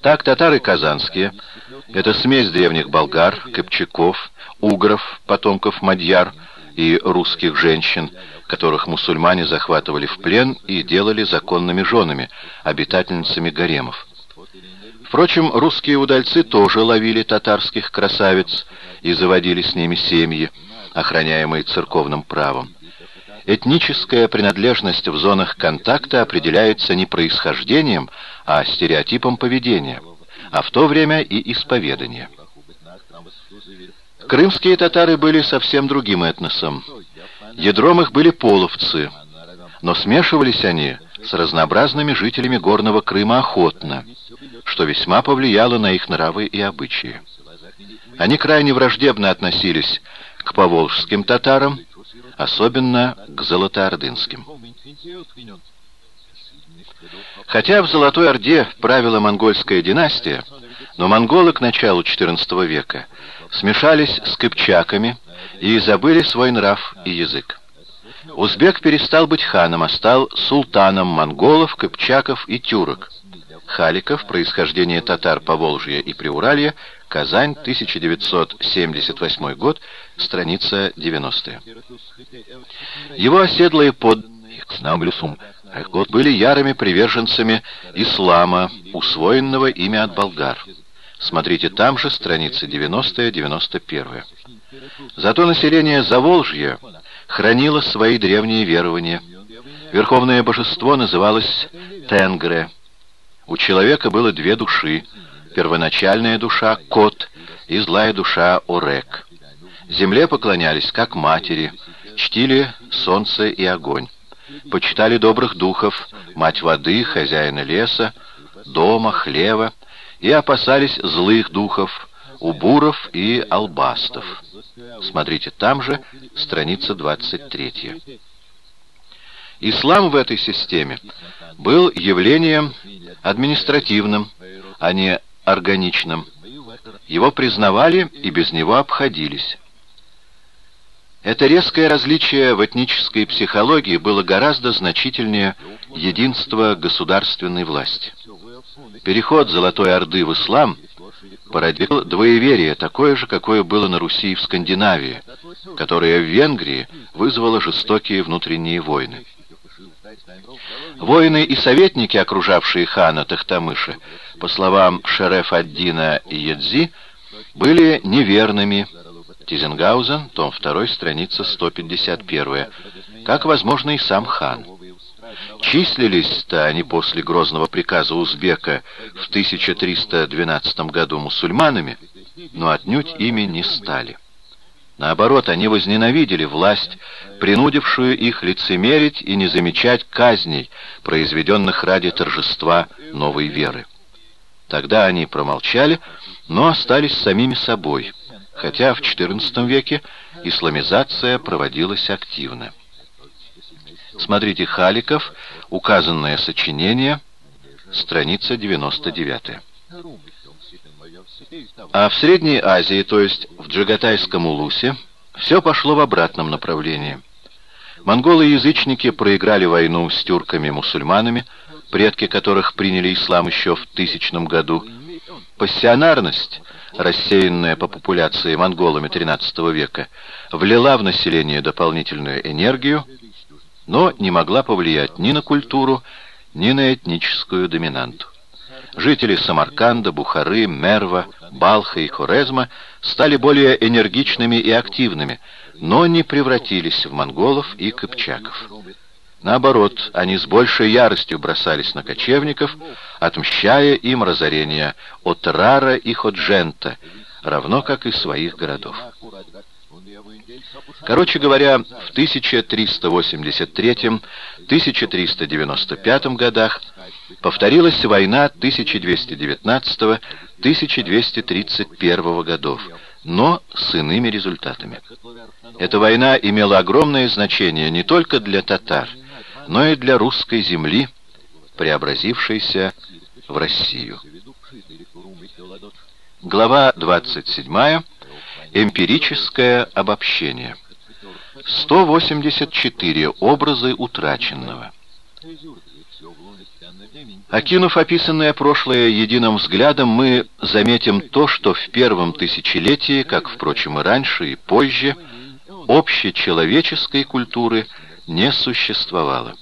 Так татары казанские, это смесь древних болгар, копчаков, угров, потомков мадьяр и русских женщин, которых мусульмане захватывали в плен и делали законными женами, обитательницами гаремов. Впрочем, русские удальцы тоже ловили татарских красавиц и заводили с ними семьи, охраняемые церковным правом. Этническая принадлежность в зонах контакта определяется не происхождением, а стереотипом поведения, а в то время и исповедания. Крымские татары были совсем другим этносом. Ядром их были половцы, но смешивались они с разнообразными жителями горного Крыма охотно, что весьма повлияло на их нравы и обычаи. Они крайне враждебно относились к поволжским татарам, особенно к золотоордынским. Хотя в Золотой Орде правила монгольская династия, но монголы к началу XIV века смешались с кыпчаками и забыли свой нрав и язык. Узбек перестал быть ханом, а стал султаном монголов, кыпчаков и тюрок. Халиков, происхождение татар Поволжья и Приуралья, Казань, 1978 год, страница 90. Его оседлые под были ярыми приверженцами ислама, усвоенного ими от болгар. Смотрите там же, страницы 90-91. Зато население Заволжья хранило свои древние верования. Верховное божество называлось Тенгре. У человека было две души. Первоначальная душа — Кот и злая душа — Орек. Земле поклонялись как матери, чтили солнце и огонь. Почитали добрых духов, мать воды, хозяина леса, дома, хлева, и опасались злых духов, убуров и албастов. Смотрите там же, страница 23. Ислам в этой системе был явлением административным, а не органичным. Его признавали и без него обходились. Это резкое различие в этнической психологии было гораздо значительнее единства государственной власти. Переход Золотой Орды в ислам породил двоеверие, такое же, какое было на Руси и в Скандинавии, которое в Венгрии вызвало жестокие внутренние войны. Воины и советники, окружавшие хана Тахтамыша, по словам Шереф-ад-Дина Едзи, были неверными. Тизенгаузен, том 2, страница 151, как, возможно, и сам хан. Числились-то они после грозного приказа узбека в 1312 году мусульманами, но отнюдь ими не стали. Наоборот, они возненавидели власть, принудившую их лицемерить и не замечать казней, произведенных ради торжества новой веры. Тогда они промолчали, но остались самими собой, хотя в XIV веке исламизация проводилась активно. Смотрите Халиков, указанное сочинение, страница 99. А в Средней Азии, то есть в Джагатайском Улусе, все пошло в обратном направлении. Монголы-язычники проиграли войну с тюрками-мусульманами, предки которых приняли ислам еще в тысячном году. Пассионарность, рассеянная по популяции монголами XIII века, влила в население дополнительную энергию, но не могла повлиять ни на культуру, ни на этническую доминанту. Жители Самарканда, Бухары, Мерва, Балха и Хорезма стали более энергичными и активными, но не превратились в монголов и кыпчаков. Наоборот, они с большей яростью бросались на кочевников, отмщая им разорение от Рара и Ходжента, равно как и своих городов. Короче говоря, в 1383-1395 годах повторилась война 1219-1231 годов, но с иными результатами. Эта война имела огромное значение не только для татар, но и для русской земли, преобразившейся в Россию. Глава 27. Эмпирическое обобщение. 184 образы утраченного. Окинув описанное прошлое единым взглядом, мы заметим то, что в первом тысячелетии, как, впрочем, и раньше, и позже, общечеловеческой культуры не существовало.